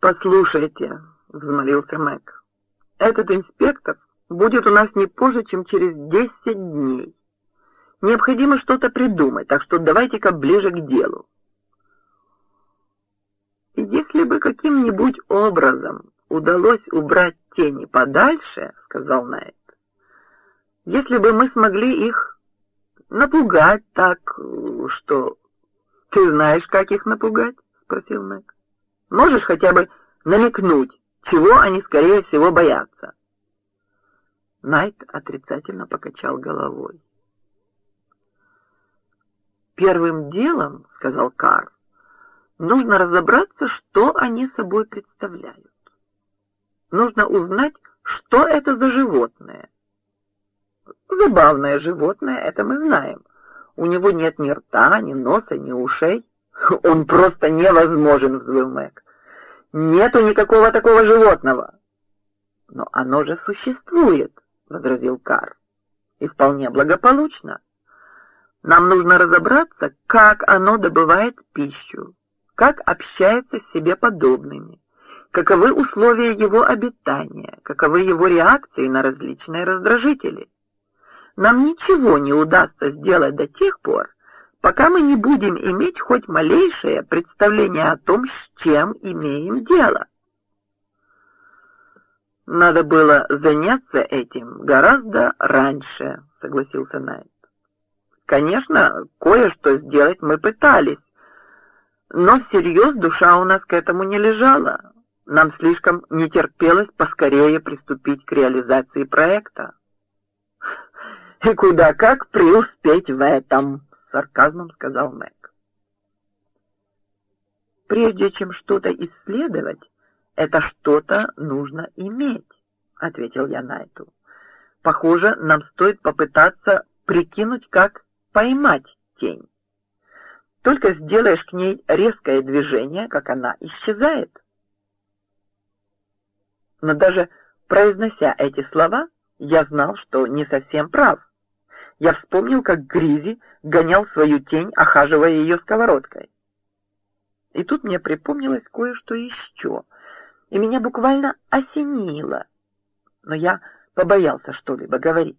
«Послушайте», — взмолился Мэг, — «этот инспектор будет у нас не позже, чем через десять дней. Необходимо что-то придумать, так что давайте-ка ближе к делу». «Если бы каким-нибудь образом удалось убрать тени подальше, — сказал Найт, — если бы мы смогли их напугать так, что... Ты знаешь, как их напугать? — спросил Мэг. Можешь хотя бы намекнуть, чего они, скорее всего, боятся?» Найт отрицательно покачал головой. «Первым делом, — сказал Карр, — нужно разобраться, что они собой представляют. Нужно узнать, что это за животное. Забавное животное, это мы знаем. У него нет ни рта, ни носа, ни ушей. «Он просто невозможен», — взвыл Мэг. «Нету никакого такого животного». «Но оно же существует», — возразил Кар. «И вполне благополучно. Нам нужно разобраться, как оно добывает пищу, как общается с себе подобными, каковы условия его обитания, каковы его реакции на различные раздражители. Нам ничего не удастся сделать до тех пор, пока мы не будем иметь хоть малейшее представление о том, с чем имеем дело. Надо было заняться этим гораздо раньше, согласился Найт. Конечно, кое-что сделать мы пытались, но всерьез душа у нас к этому не лежала. Нам слишком не терпелось поскорее приступить к реализации проекта. И куда как преуспеть в этом, сарказмом сказал Мэг. Прежде чем что-то исследовать, это что-то нужно иметь, ответил я Найту. Похоже, нам стоит попытаться прикинуть, как поймать тень. Только сделаешь к ней резкое движение, как она исчезает. Но даже произнося эти слова, я знал, что не совсем прав я вспомнил, как Гризи гонял свою тень, охаживая ее сковородкой. И тут мне припомнилось кое-что еще, и меня буквально осенило. Но я побоялся что-либо говорить.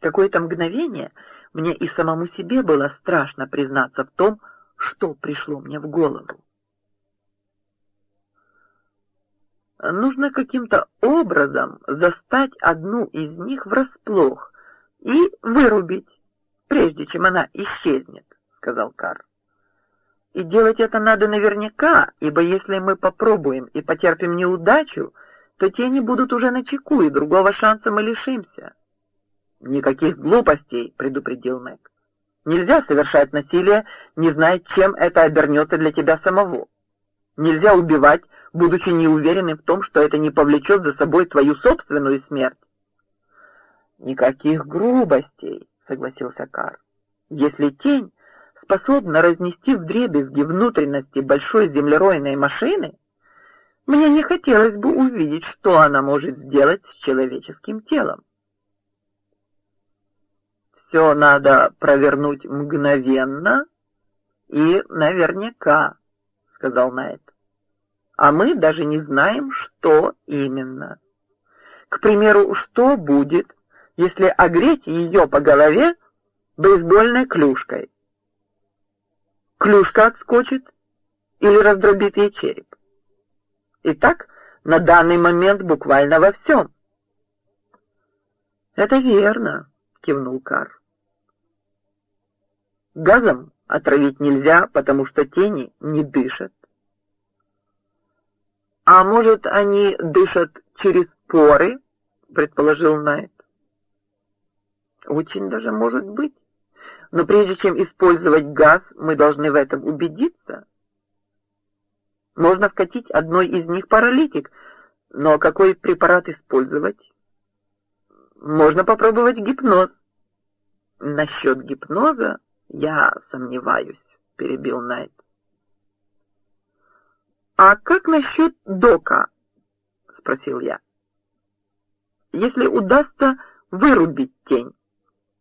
Какое-то мгновение мне и самому себе было страшно признаться в том, что пришло мне в голову. Нужно каким-то образом застать одну из них врасплох — и вырубить, прежде чем она исчезнет, сказал Кар. И делать это надо наверняка, ибо если мы попробуем и потерпим неудачу, то тени будут уже на чеку, и другого шанса мы лишимся. Никаких глупостей, предупредил Мэг. Нельзя совершать насилие, не зная, чем это обернется для тебя самого. Нельзя убивать, будучи неуверенным в том, что это не повлечет за собой твою собственную смерть. «Никаких грубостей», — согласился Кар. «Если тень способна разнести вдребезги внутренности большой землеройной машины, мне не хотелось бы увидеть, что она может сделать с человеческим телом. Все надо провернуть мгновенно и наверняка, — сказал Найт. А мы даже не знаем, что именно. К примеру, что будет, если огреть ее по голове бейсбольной клюшкой. Клюшка отскочит или раздробит ей череп. Итак, на данный момент буквально во всем. «Это верно», — кивнул Кар. «Газом отравить нельзя, потому что тени не дышат. А может, они дышат через поры?» — предположил Найт. Очень даже может быть. Но прежде чем использовать газ, мы должны в этом убедиться. Можно вкатить одной из них паралитик, но какой препарат использовать? Можно попробовать гипноз. Насчет гипноза я сомневаюсь, перебил Найт. А как насчет дока? Спросил я. Если удастся вырубить тень,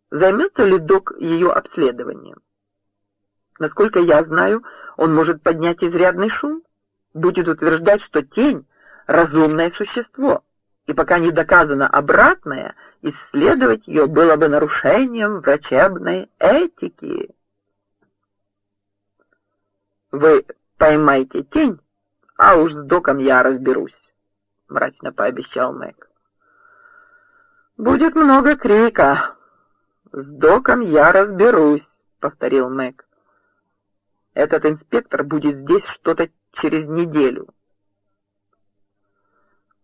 Займется ли док ее обследованием? Насколько я знаю, он может поднять изрядный шум. будет утверждать, что тень — разумное существо, и пока не доказано обратное, исследовать ее было бы нарушением врачебной этики. Вы поймайте тень, а уж с доком я разберусь, — мрачно пообещал Мэг. Будет много крика. С доком я разберусь, — повторил Мэг. Этот инспектор будет здесь что-то через неделю.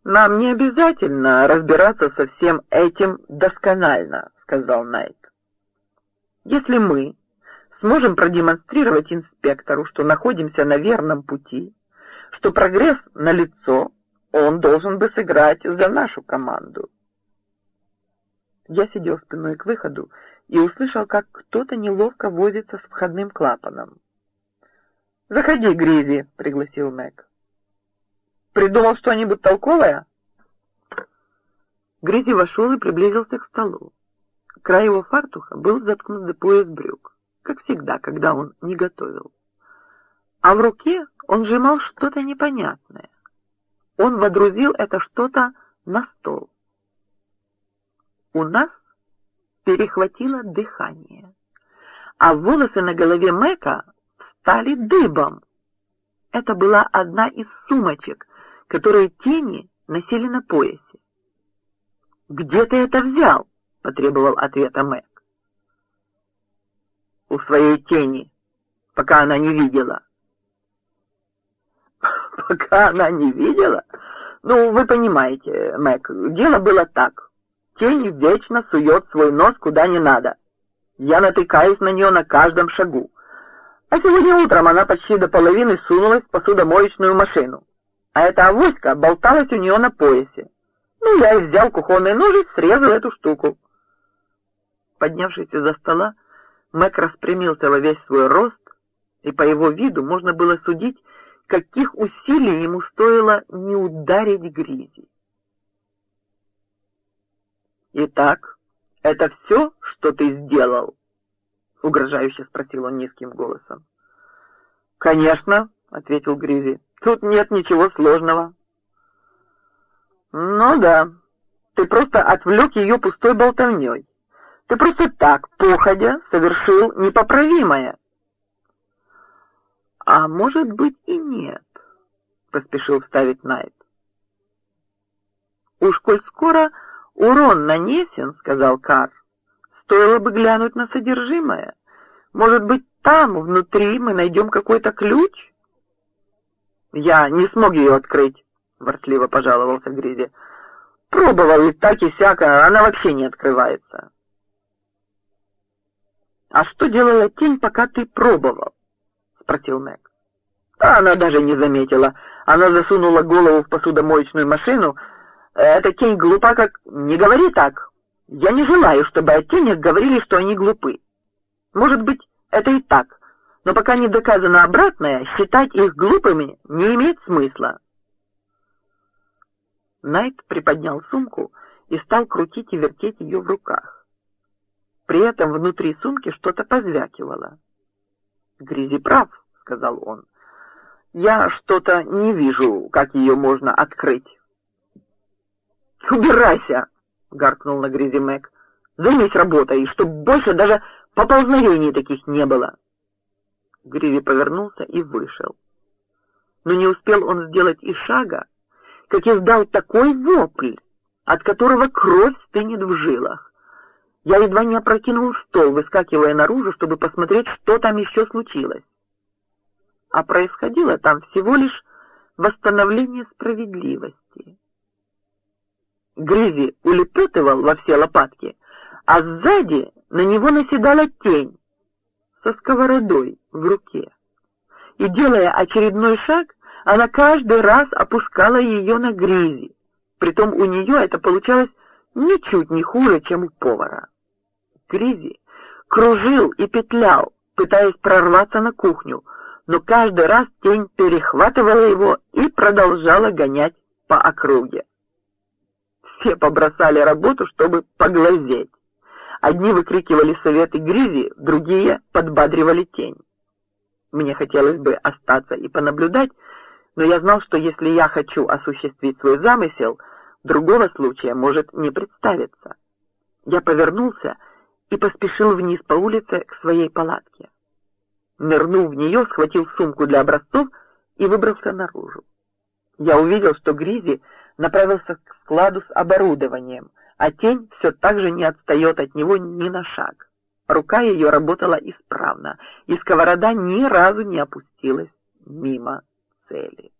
«Нам не обязательно разбираться со всем этим досконально», — сказал Найт. «Если мы сможем продемонстрировать инспектору, что находимся на верном пути, что прогресс налицо, он должен бы сыграть за нашу команду». Я сидел спиной к выходу и услышал, как кто-то неловко возится с входным клапаном. «Заходи, Гризи», — пригласил Мэг. «Придумал что-нибудь толковое?» Гризи вошел и приблизился к столу. Край его фартуха был заткнут за пояс брюк, как всегда, когда он не готовил. А в руке он сжимал что-то непонятное. Он водрузил это что-то на стол. У нас перехватило дыхание, а волосы на голове Мэка стали дыбом. Это была одна из сумочек, которые тени носили на поясе. «Где ты это взял?» — потребовал ответа Мэг. «У своей тени, пока она не видела». «Пока она не видела? Ну, вы понимаете, Мэг, дело было так. Тень вечно сует свой нос куда не надо. Я натыкаюсь на нее на каждом шагу. А сегодня утром она почти до половины сунулась в посудомоечную машину, а эта авоська болталась у нее на поясе. Ну, я и взял кухонный ножик, срезал эту штуку. Поднявшись из-за стола, Мэг распрямился во весь свой рост, и по его виду можно было судить, каких усилий ему стоило не ударить Гризи. «Итак, это все, что ты сделал?» — угрожающе спросил он низким голосом. «Конечно», — ответил Гризи, — «тут нет ничего сложного». «Ну да, ты просто отвлек ее пустой болтовней. Ты просто так, походя, совершил непоправимое». «А может быть и нет», — поспешил вставить Найт. «Уж коль скоро урон нанесен, — сказал Карр, Стоило бы глянуть на содержимое. Может быть, там, внутри, мы найдем какой-то ключ? Я не смог ее открыть, ворчливо пожаловался Гризи. Пробовал и так и всяко, она вообще не открывается. А что делала тень, пока ты пробовал? Спросил Мэг. А она даже не заметила. Она засунула голову в посудомоечную машину. Эта тень глупа, как... Не говори так, я не желаю, чтобы о тенях говорили, что они глупы. Может быть, это и так, но пока не доказано обратное, считать их глупыми не имеет смысла. Найт приподнял сумку и стал крутить и вертеть ее в руках. При этом внутри сумки что-то позвякивало. «Гризи прав», — сказал он. «Я что-то не вижу, как ее можно открыть». «Убирайся!» гаркнул на грязи Мэг. «Займись работой, чтоб больше даже поползновений таких не было!» Гриви повернулся и вышел. Но не успел он сделать и шага, как издал такой вопль, от которого кровь стынет в жилах. Я едва не опрокинул стол, выскакивая наружу, чтобы посмотреть, что там еще случилось. А происходило там всего лишь восстановление справедливости. Гризи улепетывал во все лопатки, а сзади на него наседала тень со сковородой в руке. И, делая очередной шаг, она каждый раз опускала ее на Гризи. Притом у нее это получалось ничуть не хуже, чем у повара. Гризи кружил и петлял, пытаясь прорваться на кухню, но каждый раз тень перехватывала его и продолжала гонять по округе. Все побросали работу, чтобы поглазеть. Одни выкрикивали советы Гризи, другие подбадривали тень. Мне хотелось бы остаться и понаблюдать, но я знал, что если я хочу осуществить свой замысел, другого случая может не представиться. Я повернулся и поспешил вниз по улице к своей палатке. Нырнув в нее, схватил сумку для образцов и выбрался наружу. Я увидел, что Гризи направился к складу с оборудованием, а тень все так же не отстает от него ни на шаг. Рука ее работала исправно, и сковорода ни разу не опустилась мимо цели.